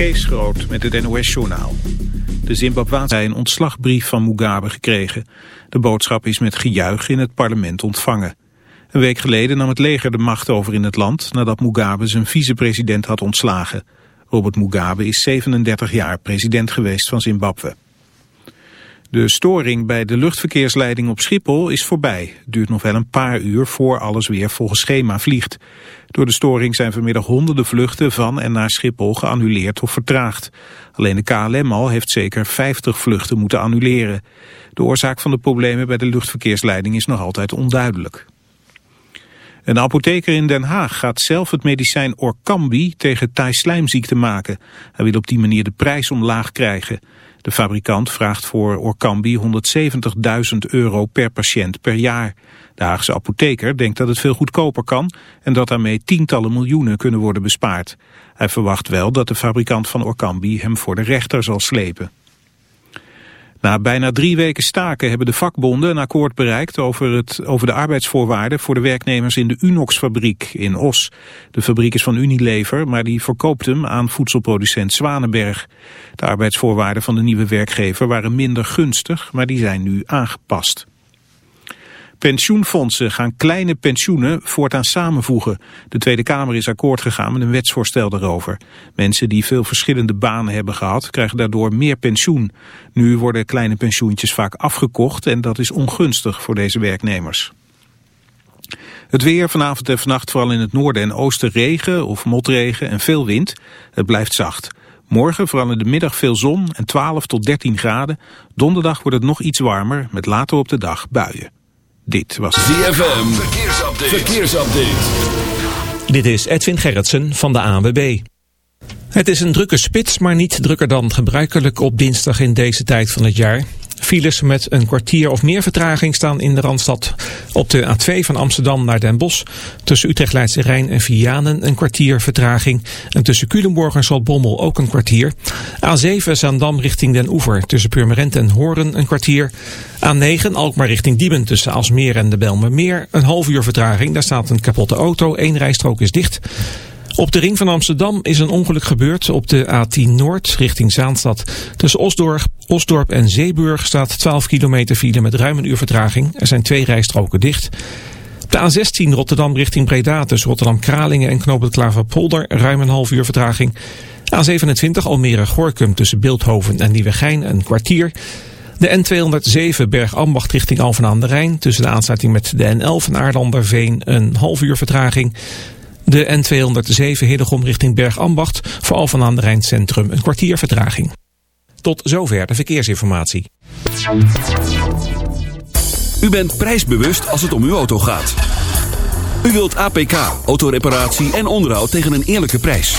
Kees Groot met het NOS-journaal. De Zimbabweanen hebben een ontslagbrief van Mugabe gekregen. De boodschap is met gejuich in het parlement ontvangen. Een week geleden nam het leger de macht over in het land... nadat Mugabe zijn vicepresident had ontslagen. Robert Mugabe is 37 jaar president geweest van Zimbabwe. De storing bij de luchtverkeersleiding op Schiphol is voorbij. Het duurt nog wel een paar uur voor alles weer volgens schema vliegt. Door de storing zijn vanmiddag honderden vluchten van en naar Schiphol geannuleerd of vertraagd. Alleen de KLM al heeft zeker 50 vluchten moeten annuleren. De oorzaak van de problemen bij de luchtverkeersleiding is nog altijd onduidelijk. Een apotheker in Den Haag gaat zelf het medicijn Orkambi tegen thaislijmziekte maken. Hij wil op die manier de prijs omlaag krijgen. De fabrikant vraagt voor Orkambi 170.000 euro per patiënt per jaar. De Haagse apotheker denkt dat het veel goedkoper kan en dat daarmee tientallen miljoenen kunnen worden bespaard. Hij verwacht wel dat de fabrikant van Orkambi hem voor de rechter zal slepen. Na bijna drie weken staken hebben de vakbonden een akkoord bereikt over, het, over de arbeidsvoorwaarden voor de werknemers in de Unox-fabriek in Os. De fabriek is van Unilever, maar die verkoopt hem aan voedselproducent Zwanenberg. De arbeidsvoorwaarden van de nieuwe werkgever waren minder gunstig, maar die zijn nu aangepast. Pensioenfondsen gaan kleine pensioenen voortaan samenvoegen. De Tweede Kamer is akkoord gegaan met een wetsvoorstel daarover. Mensen die veel verschillende banen hebben gehad, krijgen daardoor meer pensioen. Nu worden kleine pensioentjes vaak afgekocht en dat is ongunstig voor deze werknemers. Het weer vanavond en vannacht vooral in het noorden en oosten regen of motregen en veel wind. Het blijft zacht. Morgen vooral in de middag veel zon en 12 tot 13 graden. Donderdag wordt het nog iets warmer met later op de dag buien. Dit was ZFM. Verkeersupdate. Verkeersupdate. Dit is Edwin Gerritsen van de ANWB. Het is een drukke spits, maar niet drukker dan gebruikelijk op dinsdag in deze tijd van het jaar. Files met een kwartier of meer vertraging staan in de Randstad. Op de A2 van Amsterdam naar Den Bosch. Tussen Utrecht Leidse Rijn en Vianen een kwartier vertraging. En tussen Culemborg en Zaltbommel ook een kwartier. A7 Zaandam richting Den Oever. Tussen Purmerend en Hoorn een kwartier. A9 Alkmaar richting Diemen tussen Alsmeer en de Belmermeer. Een half uur vertraging. Daar staat een kapotte auto. Eén rijstrook is dicht. Op de ring van Amsterdam is een ongeluk gebeurd op de A10 Noord richting Zaanstad. Tussen Osdorp, Osdorp en Zeeburg staat 12 kilometer file met ruim een uur vertraging. Er zijn twee rijstroken dicht. De A16 Rotterdam richting Breda tussen Rotterdam-Kralingen en Knoop Klaverpolder ruim een half uur vertraging. A27 Almere-Gorkum tussen Beeldhoven en Nieuwegein een kwartier. De N207 Bergambacht richting Alphen aan de Rijn tussen de aansluiting met de N11 en Aardanderveen een half uur vertraging. De N207 Hillegom richting Bergambacht voor Alphen aan de Rijn Centrum een kwartier vertraging. Tot zover de verkeersinformatie. U bent prijsbewust als het om uw auto gaat. U wilt APK, autoreparatie en onderhoud tegen een eerlijke prijs.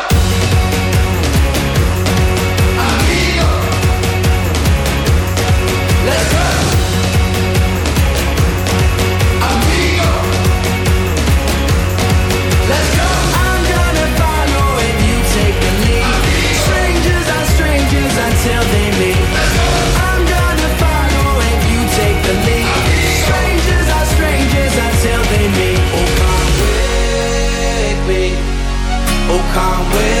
will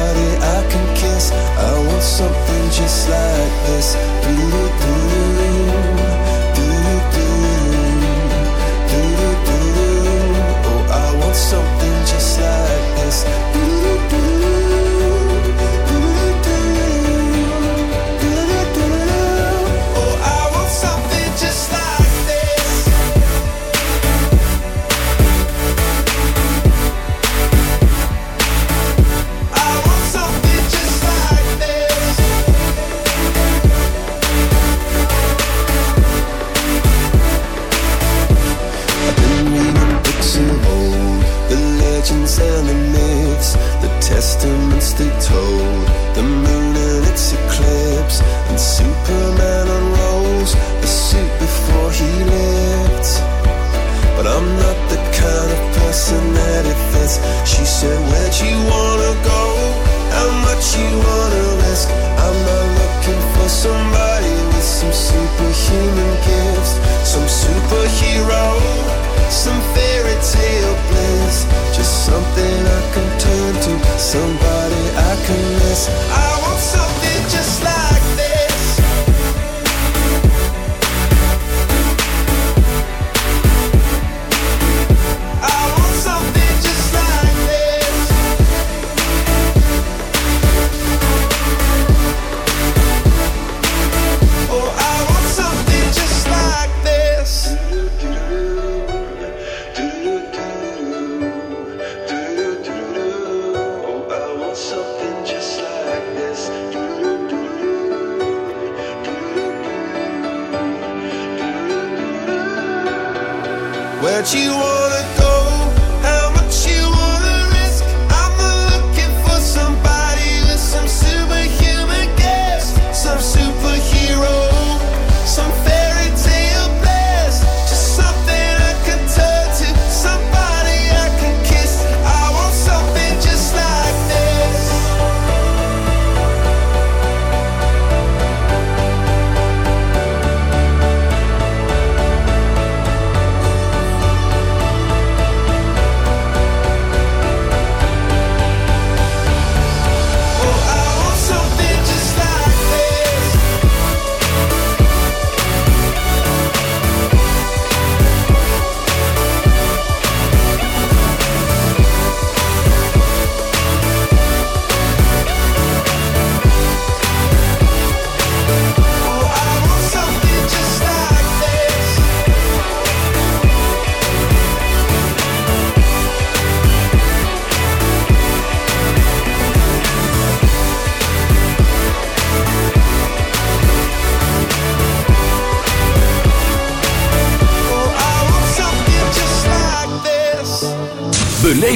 where'd you want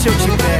se eu tiver.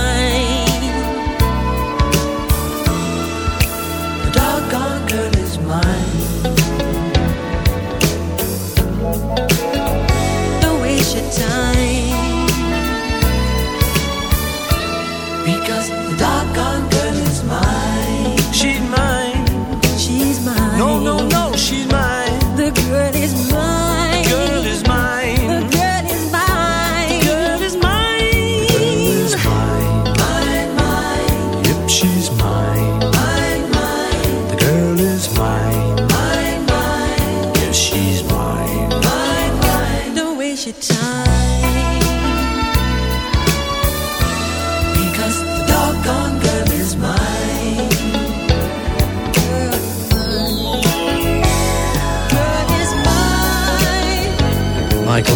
Michael,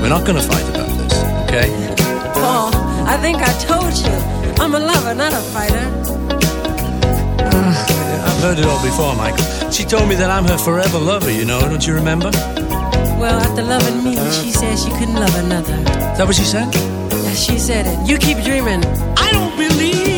we're not going to fight about this, okay? Paul, I think I told you. I'm a lover, not a fighter. I've heard it all before, Michael. She told me that I'm her forever lover, you know, don't you remember? well, after loving me, uh-huh. she said she couldn't love another. Is that what she said? Yeah, she said it. You keep dreaming. I don't believe.